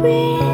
breathe